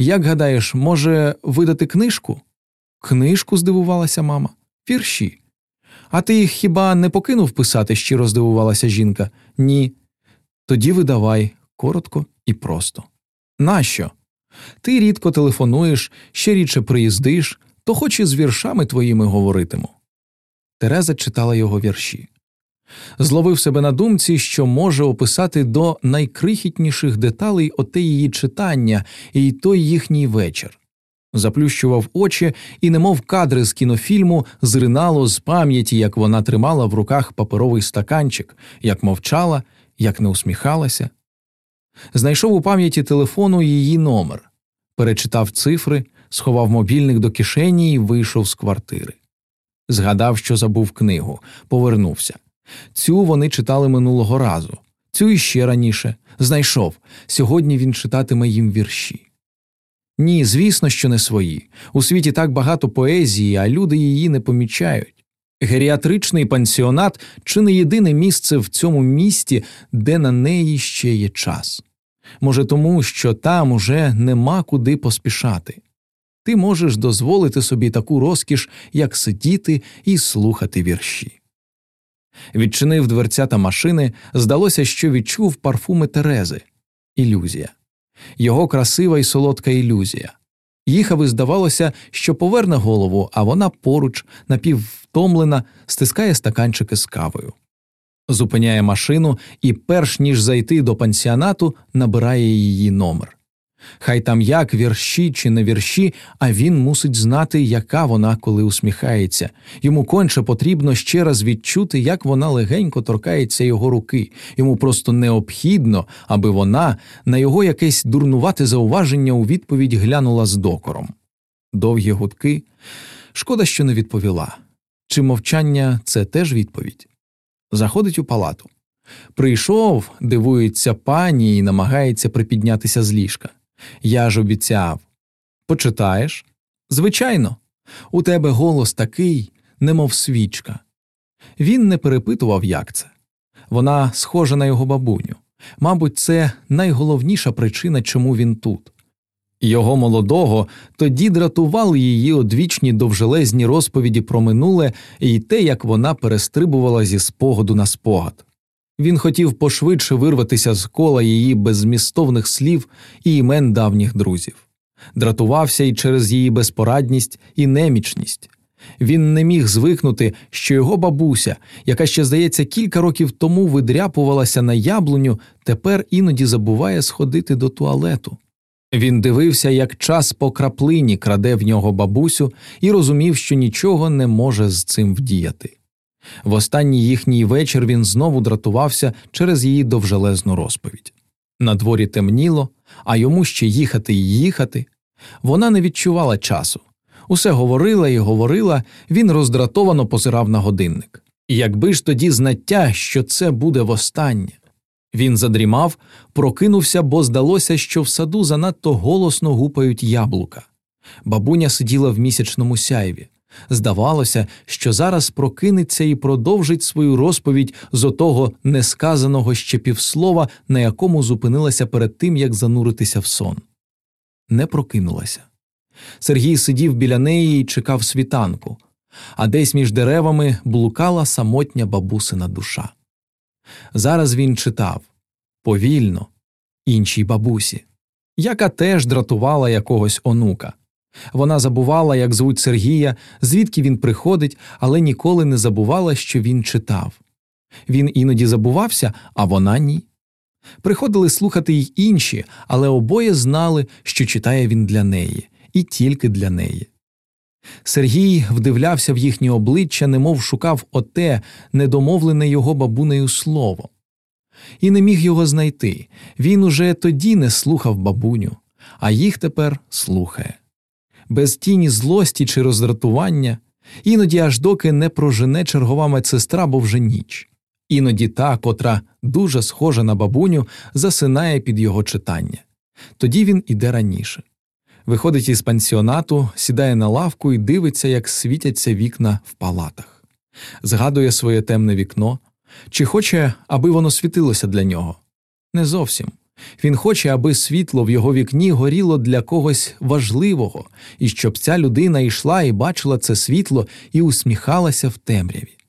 Як гадаєш, може видати книжку? Книжку, здивувалася мама. Вірші. А ти їх хіба не покинув писати? щиро здивувалася жінка. Ні. Тоді видавай коротко і просто. Нащо? Ти рідко телефонуєш, ще рідше приїздиш, то хоч і з віршами твоїми говоритиму. Тереза читала його вірші. Зловив себе на думці, що може описати до найкрихітніших деталей оте її читання і той їхній вечір. Заплющував очі і, немов кадри з кінофільму, зринало з пам'яті, як вона тримала в руках паперовий стаканчик, як мовчала, як не усміхалася. Знайшов у пам'яті телефону її номер, перечитав цифри, сховав мобільник до кишені і вийшов з квартири. Згадав, що забув книгу, повернувся. Цю вони читали минулого разу, цю іще раніше. Знайшов. Сьогодні він читатиме їм вірші. Ні, звісно, що не свої. У світі так багато поезії, а люди її не помічають. Геріатричний пансіонат чи не єдине місце в цьому місті, де на неї ще є час. Може, тому, що там уже нема куди поспішати. Ти можеш дозволити собі таку розкіш, як сидіти і слухати вірші. Відчинив дверцята машини, здалося, що відчув парфуми Терези ілюзія, його красива і солодка ілюзія. Їхав і здавалося, що поверне голову, а вона поруч, напіввтомлена, стискає стаканчики з кавою. Зупиняє машину і, перш ніж зайти до пансіонату, набирає її номер. Хай там як вірші чи не вірші, а він мусить знати, яка вона, коли усміхається. Йому конче потрібно ще раз відчути, як вона легенько торкається його руки. Йому просто необхідно, аби вона на його якесь дурнувате зауваження у відповідь глянула з докором. Довгі гудки. Шкода, що не відповіла. Чи мовчання це теж відповідь? Заходить у палату. Прийшов, дивується пані і намагається припіднятися з ліжка. Я ж обіцяв. Почитаєш? Звичайно, у тебе голос такий, немов свічка. Він не перепитував, як це. Вона схожа на його бабуню. Мабуть, це найголовніша причина, чому він тут. Його молодого тоді дратували її одвічні довжелезні розповіді про минуле і те, як вона перестрибувала зі спогаду на спогад. Він хотів пошвидше вирватися з кола її беззмістовних слів і імен давніх друзів, дратувався й через її безпорадність і немічність. Він не міг звикнути, що його бабуся, яка ще, здається, кілька років тому видряпувалася на яблуню, тепер іноді забуває сходити до туалету. Він дивився, як час по краплині краде в нього бабусю, і розумів, що нічого не може з цим вдіяти. В останній їхній вечір він знову дратувався через її довжелезну розповідь. На дворі темніло, а йому ще їхати і їхати. Вона не відчувала часу. Усе говорила і говорила, він роздратовано позирав на годинник. Якби ж тоді знаття, що це буде востаннє. Він задрімав, прокинувся, бо здалося, що в саду занадто голосно гупають яблука. Бабуня сиділа в місячному сяйві. Здавалося, що зараз прокинеться і продовжить свою розповідь з отого несказаного ще півслова, на якому зупинилася перед тим, як зануритися в сон. Не прокинулася. Сергій сидів біля неї і чекав світанку, а десь між деревами блукала самотня бабусина душа. Зараз він читав повільно, іншій бабусі, яка теж дратувала якогось онука. Вона забувала, як звуть Сергія, звідки він приходить, але ніколи не забувала, що він читав. Він іноді забувався, а вона ні. Приходили слухати й інші, але обоє знали, що читає він для неї, і тільки для неї. Сергій вдивлявся в їхні обличчя, немов шукав оте недомовлене його бабунею слово. І не міг його знайти. Він уже тоді не слухав бабуню, а їх тепер слухає без тіні злості чи роздратування, іноді аж доки не прожене чергова медсестра, бо вже ніч, іноді та, котра дуже схожа на бабуню, засинає під його читання. Тоді він іде раніше. Виходить із пансіонату, сідає на лавку і дивиться, як світяться вікна в палатах, згадує своє темне вікно, чи хоче, аби воно світилося для нього. Не зовсім. Він хоче, аби світло в його вікні горіло для когось важливого, і щоб ця людина йшла і бачила це світло і усміхалася в темряві.